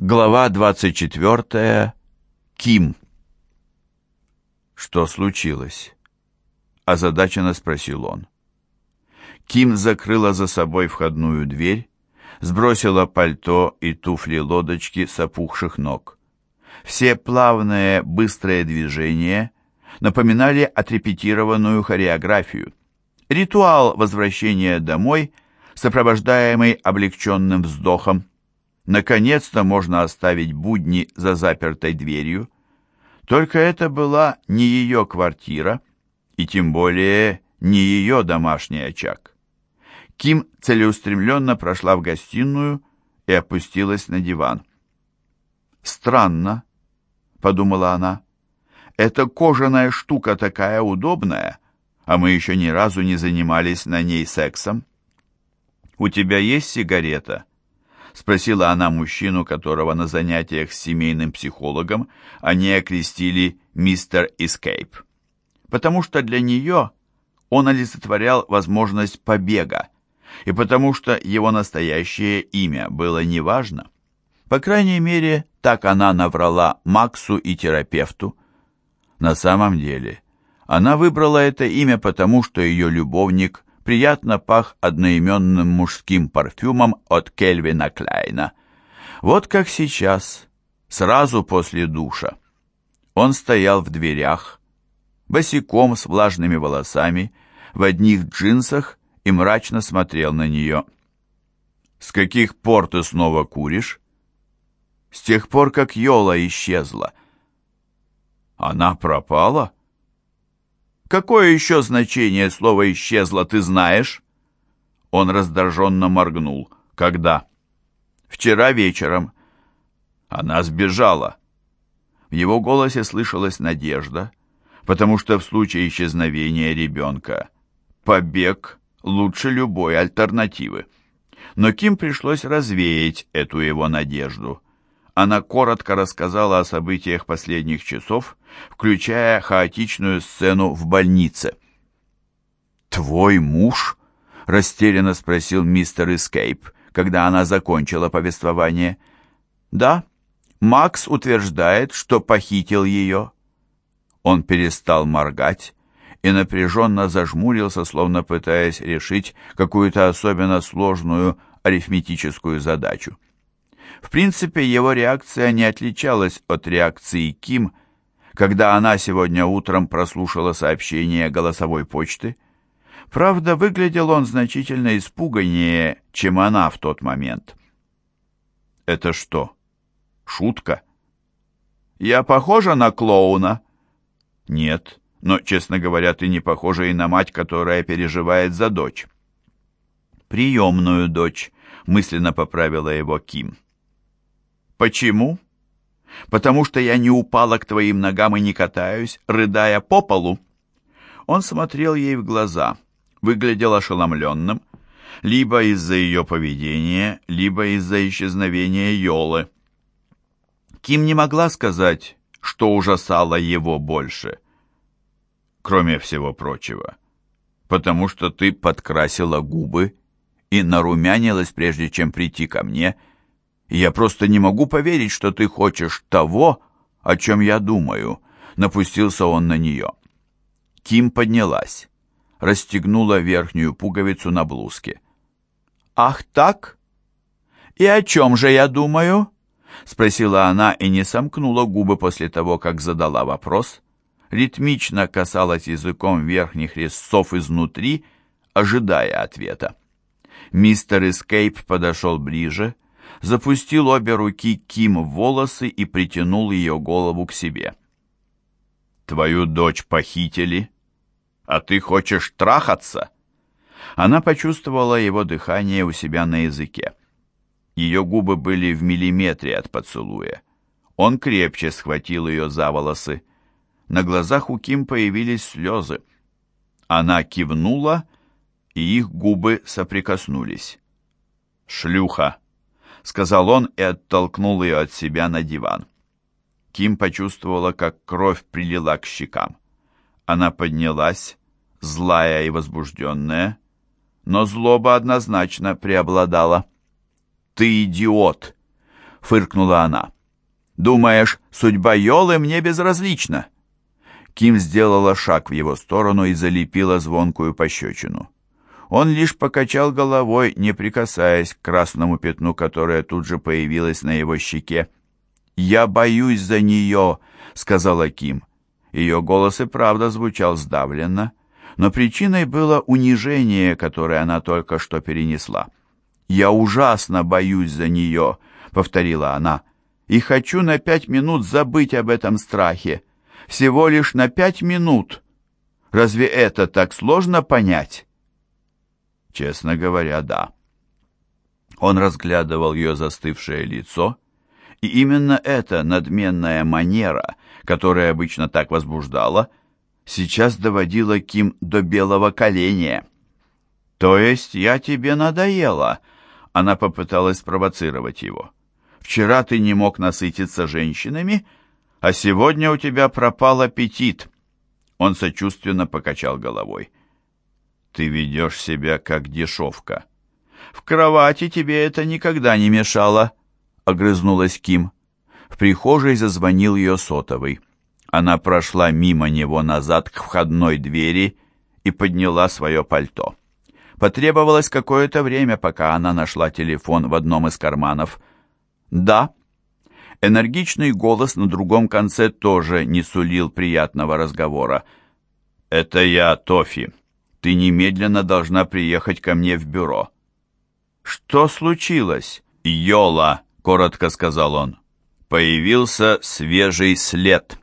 Глава 24. Ким. Что случилось? озадаченно спросил он. Ким закрыла за собой входную дверь, сбросила пальто и туфли-лодочки с опухших ног. Все плавные, быстрые движения напоминали отрепетированную хореографию. Ритуал возвращения домой, сопровождаемый облегченным вздохом. Наконец-то можно оставить будни за запертой дверью. Только это была не ее квартира, и тем более не ее домашний очаг. Ким целеустремленно прошла в гостиную и опустилась на диван. «Странно», — подумала она, — «эта кожаная штука такая удобная, а мы еще ни разу не занимались на ней сексом». «У тебя есть сигарета?» Спросила она мужчину, которого на занятиях с семейным психологом они окрестили «Мистер Эскейп». Потому что для нее он олицетворял возможность побега, и потому что его настоящее имя было неважно. По крайней мере, так она наврала Максу и терапевту. На самом деле, она выбрала это имя потому, что ее любовник приятно пах одноименным мужским парфюмом от Кельвина Кляйна. Вот как сейчас, сразу после душа. Он стоял в дверях, босиком с влажными волосами, в одних джинсах и мрачно смотрел на нее. «С каких пор ты снова куришь?» «С тех пор, как Йола исчезла». «Она пропала?» Какое еще значение слово «исчезло» ты знаешь?» Он раздраженно моргнул. «Когда?» «Вчера вечером». Она сбежала. В его голосе слышалась надежда, потому что в случае исчезновения ребенка побег лучше любой альтернативы. Но Ким пришлось развеять эту его надежду она коротко рассказала о событиях последних часов, включая хаотичную сцену в больнице. «Твой муж?» — растерянно спросил мистер Эскейп, когда она закончила повествование. «Да, Макс утверждает, что похитил ее». Он перестал моргать и напряженно зажмурился, словно пытаясь решить какую-то особенно сложную арифметическую задачу. В принципе, его реакция не отличалась от реакции Ким, когда она сегодня утром прослушала сообщение голосовой почты. Правда, выглядел он значительно испуганнее, чем она в тот момент. «Это что, шутка?» «Я похожа на клоуна?» «Нет, но, честно говоря, ты не похожа и на мать, которая переживает за дочь». «Приемную дочь», — мысленно поправила его Ким. Почему? Потому что я не упала к твоим ногам и не катаюсь, рыдая по полу. Он смотрел ей в глаза, выглядел ошеломленным, либо из-за ее поведения, либо из-за исчезновения Йолы. Ким не могла сказать, что ужасало его больше, кроме всего прочего, потому что ты подкрасила губы и нарумянилась, прежде чем прийти ко мне, — я просто не могу поверить, что ты хочешь того, о чем я думаю», — напустился он на нее. Ким поднялась, расстегнула верхнюю пуговицу на блузке. «Ах так? И о чем же я думаю?» — спросила она и не сомкнула губы после того, как задала вопрос. Ритмично касалась языком верхних резцов изнутри, ожидая ответа. Мистер Эскейп подошел ближе, — запустил обе руки Ким в волосы и притянул ее голову к себе. «Твою дочь похитили, а ты хочешь трахаться?» Она почувствовала его дыхание у себя на языке. Ее губы были в миллиметре от поцелуя. Он крепче схватил ее за волосы. На глазах у Ким появились слезы. Она кивнула, и их губы соприкоснулись. «Шлюха!» Сказал он и оттолкнул ее от себя на диван. Ким почувствовала, как кровь прилила к щекам. Она поднялась, злая и возбужденная, но злоба однозначно преобладала. «Ты идиот! — фыркнула она. «Думаешь, судьба Йолы мне безразлична?» Ким сделала шаг в его сторону и залепила звонкую пощечину. Он лишь покачал головой, не прикасаясь к красному пятну, которое тут же появилось на его щеке. «Я боюсь за нее», — сказала Ким. Ее голос и правда звучал сдавленно, но причиной было унижение, которое она только что перенесла. «Я ужасно боюсь за нее», — повторила она, — «и хочу на пять минут забыть об этом страхе. Всего лишь на пять минут. Разве это так сложно понять?» Честно говоря, да. Он разглядывал ее застывшее лицо, и именно эта надменная манера, которая обычно так возбуждала, сейчас доводила Ким до белого коленя. «То есть я тебе надоела?» Она попыталась спровоцировать его. «Вчера ты не мог насытиться женщинами, а сегодня у тебя пропал аппетит». Он сочувственно покачал головой. Ты ведешь себя как дешевка. В кровати тебе это никогда не мешало, огрызнулась Ким. В прихожей зазвонил ее сотовый. Она прошла мимо него назад к входной двери и подняла свое пальто. Потребовалось какое-то время, пока она нашла телефон в одном из карманов. «Да». Энергичный голос на другом конце тоже не сулил приятного разговора. «Это я, Тофи. Ты немедленно должна приехать ко мне в бюро». «Что случилось?» «Йола», — коротко сказал он. «Появился свежий след».